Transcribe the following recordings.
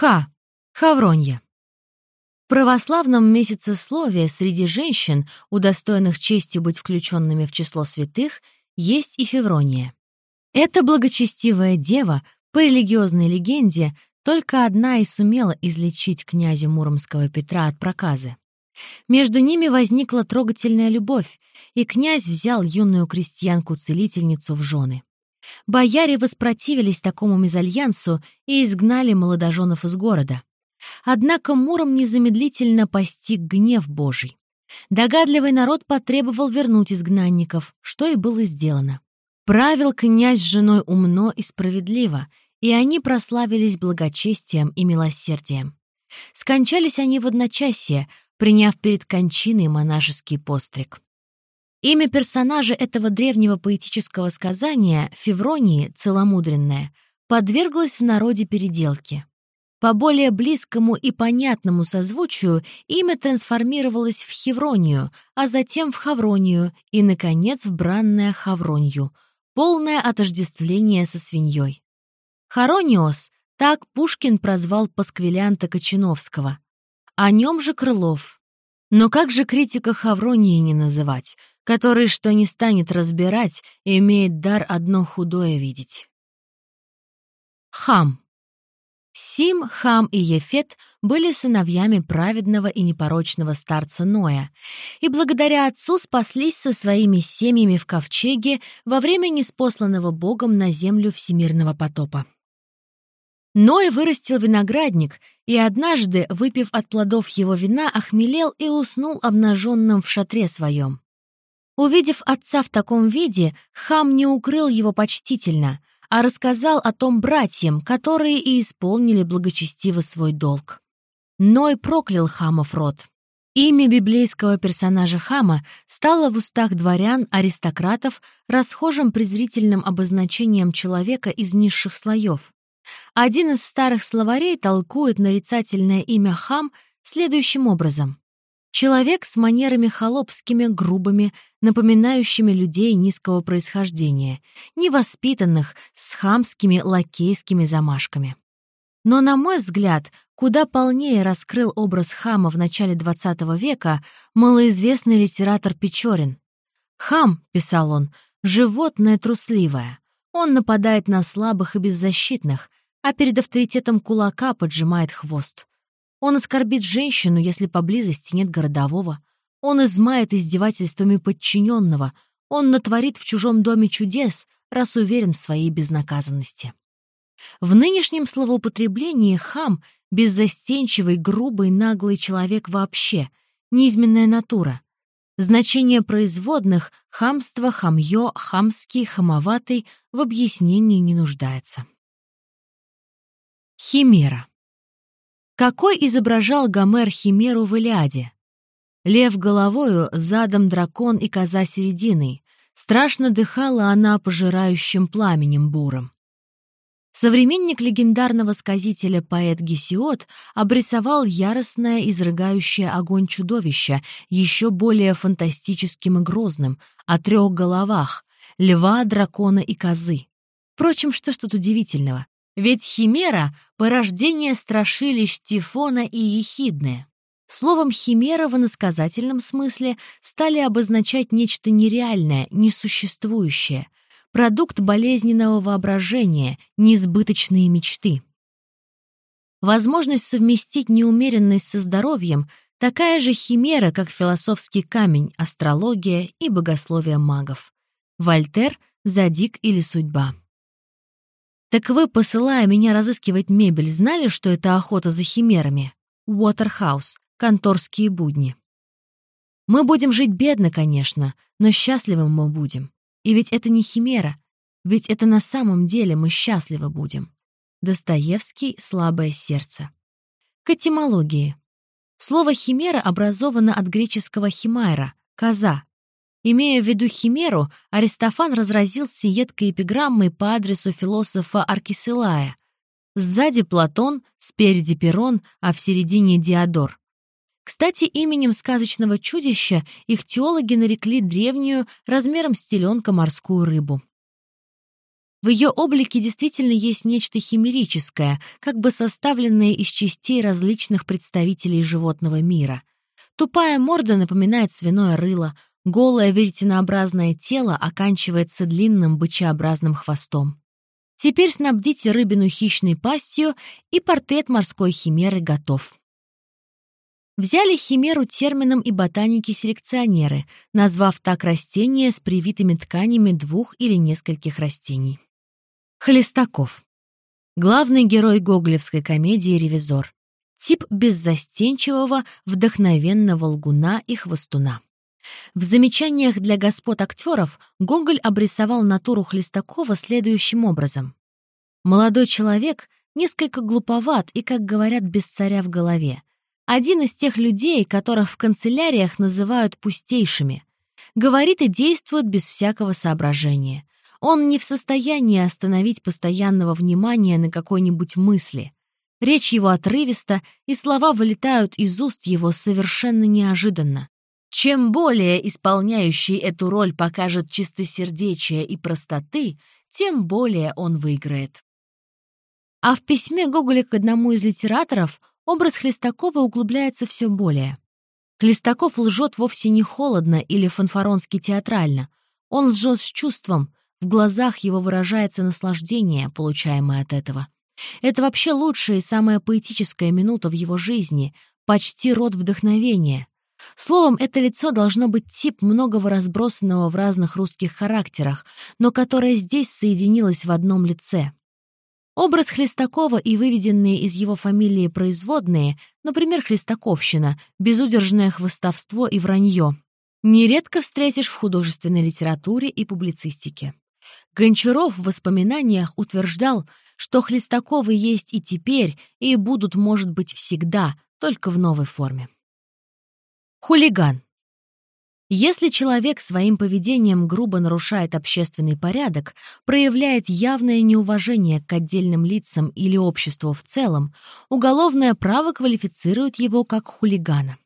Ха. Хавронья. В православном месяцесловии среди женщин, удостоенных чести быть включенными в число святых, есть и Феврония. Эта благочестивая дева, по религиозной легенде, только одна и сумела излечить князя Муромского Петра от проказы. Между ними возникла трогательная любовь, и князь взял юную крестьянку-целительницу в жены. Бояре воспротивились такому мезальянсу и изгнали молодоженов из города. Однако Муром незамедлительно постиг гнев Божий. Догадливый народ потребовал вернуть изгнанников, что и было сделано. Правил князь с женой умно и справедливо, и они прославились благочестием и милосердием. Скончались они в одночасье, приняв перед кончиной монашеский постриг. Имя персонажа этого древнего поэтического сказания, Февронии, целомудренная, подверглось в народе переделке. По более близкому и понятному созвучию имя трансформировалось в Хевронию, а затем в Хавронию и, наконец, в бранное Хавронью, полное отождествление со свиньей. Харониос — так Пушкин прозвал Пасквилянта Кочиновского. О нем же Крылов. Но как же критика Хавронии не называть, который, что не станет разбирать, имеет дар одно худое видеть? Хам. Сим, Хам и Ефет были сыновьями праведного и непорочного старца Ноя, и благодаря отцу спаслись со своими семьями в ковчеге во время неспосланного Богом на землю всемирного потопа. Ной вырастил виноградник, и однажды, выпив от плодов его вина, охмелел и уснул обнаженным в шатре своем. Увидев отца в таком виде, хам не укрыл его почтительно, а рассказал о том братьям, которые и исполнили благочестиво свой долг. Ной проклял хамов род. Имя библейского персонажа Хама стало в устах дворян, аристократов, расхожим презрительным обозначением человека из низших слоев. Один из старых словарей толкует нарицательное имя хам следующим образом. Человек с манерами холопскими, грубыми, напоминающими людей низкого происхождения, невоспитанных, с хамскими лакейскими замашками. Но, на мой взгляд, куда полнее раскрыл образ хама в начале XX века малоизвестный литератор Печорин. «Хам», — писал он, — «животное трусливое. Он нападает на слабых и беззащитных, а перед авторитетом кулака поджимает хвост. Он оскорбит женщину, если поблизости нет городового. Он измает издевательствами подчиненного. Он натворит в чужом доме чудес, раз уверен в своей безнаказанности. В нынешнем словоупотреблении хам — беззастенчивый, грубый, наглый человек вообще, низменная натура. Значение производных — хамство, хамье, хамский, хамоватый — в объяснении не нуждается. Химера. Какой изображал Гомер Химеру в Илиаде? Лев головою, задом дракон и коза серединой. Страшно дыхала она пожирающим пламенем буром. Современник легендарного сказителя поэт Гесиод обрисовал яростное, изрыгающее огонь чудовище, еще более фантастическим и грозным, о трех головах — льва, дракона и козы. Впрочем, что ж тут удивительного? Ведь химера — порождение страшилищ Тифона и Ехидны. Словом «химера» в иносказательном смысле стали обозначать нечто нереальное, несуществующее, продукт болезненного воображения, несбыточные мечты. Возможность совместить неумеренность со здоровьем — такая же химера, как философский камень, астрология и богословие магов. Вольтер, Задик или судьба. «Так вы, посылая меня разыскивать мебель, знали, что это охота за химерами? Уотерхаус, конторские будни. Мы будем жить бедно, конечно, но счастливым мы будем. И ведь это не химера, ведь это на самом деле мы счастливы будем». Достоевский «Слабое сердце». К этимологии. Слово «химера» образовано от греческого «химайра» — «коза», Имея в виду химеру, Аристофан разразился едкой эпиграммой по адресу философа Аркисилая. Сзади Платон, спереди Перон, а в середине Диодор. Кстати, именем сказочного чудища их теологи нарекли древнюю, размером с теленка, морскую рыбу. В ее облике действительно есть нечто химерическое, как бы составленное из частей различных представителей животного мира. Тупая морда напоминает свиное рыло, голое веретенообразное тело оканчивается длинным бычеобразным хвостом. Теперь снабдите рыбину хищной пастью, и портрет морской химеры готов. Взяли химеру термином и ботаники-селекционеры, назвав так растение с привитыми тканями двух или нескольких растений. Хлестаков. Главный герой гоголевской комедии «Ревизор». Тип беззастенчивого, вдохновенного лгуна и хвостуна. В замечаниях для господ актеров Гоголь обрисовал натуру Хлестакова следующим образом. Молодой человек несколько глуповат и, как говорят, без царя в голове. Один из тех людей, которых в канцеляриях называют пустейшими. Говорит и действует без всякого соображения. Он не в состоянии остановить постоянного внимания на какой-нибудь мысли. Речь его отрывиста, и слова вылетают из уст его совершенно неожиданно. Чем более исполняющий эту роль покажет чистосердечия и простоты, тем более он выиграет. А в письме Гоголя к одному из литераторов образ Хлестакова углубляется все более. Хлестаков лжет вовсе не холодно или фанфаронски театрально. Он лжет с чувством, в глазах его выражается наслаждение, получаемое от этого. Это вообще лучшая и самая поэтическая минута в его жизни, почти род вдохновения. Словом, это лицо должно быть тип многого разбросанного в разных русских характерах, но которое здесь соединилось в одном лице. Образ Хлестакова и выведенные из его фамилии производные, например, Хлестаковщина, безудержное хвостовство и вранье, нередко встретишь в художественной литературе и публицистике. Гончаров в воспоминаниях утверждал, что Хлестаковы есть и теперь, и будут, может быть, всегда, только в новой форме. Хулиган. Если человек своим поведением грубо нарушает общественный порядок, проявляет явное неуважение к отдельным лицам или обществу в целом, уголовное право квалифицирует его как хулигана.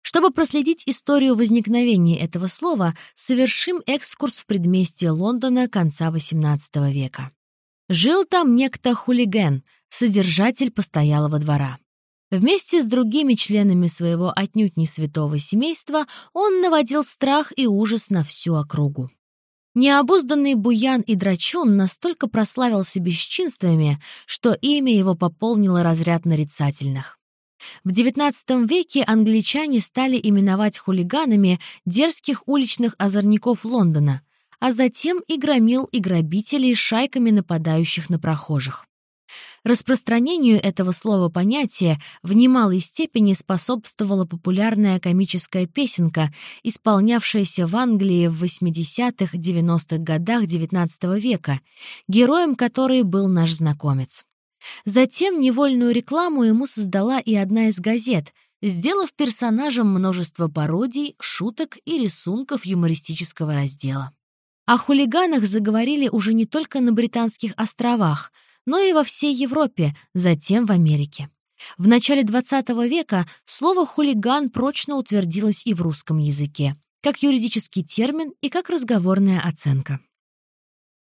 Чтобы проследить историю возникновения этого слова, совершим экскурс в предместье Лондона конца XVIII века. Жил там некто хулиган, содержатель постоялого двора. Вместе с другими членами своего отнюдь не святого семейства он наводил страх и ужас на всю округу. Необузданный буян и драчун настолько прославился бесчинствами, что имя его пополнило разряд нарицательных. В XIX веке англичане стали именовать хулиганами дерзких уличных озорников Лондона, а затем и громил и грабителей шайками нападающих на прохожих. Распространению этого слова понятия в немалой степени способствовала популярная комическая песенка, исполнявшаяся в Англии в 80-х-90-х годах XIX века, героем которой был наш знакомец. Затем невольную рекламу ему создала и одна из газет, сделав персонажем множество пародий, шуток и рисунков юмористического раздела. О хулиганах заговорили уже не только на Британских островах, но и во всей Европе, затем в Америке. В начале XX века слово «хулиган» прочно утвердилось и в русском языке, как юридический термин и как разговорная оценка.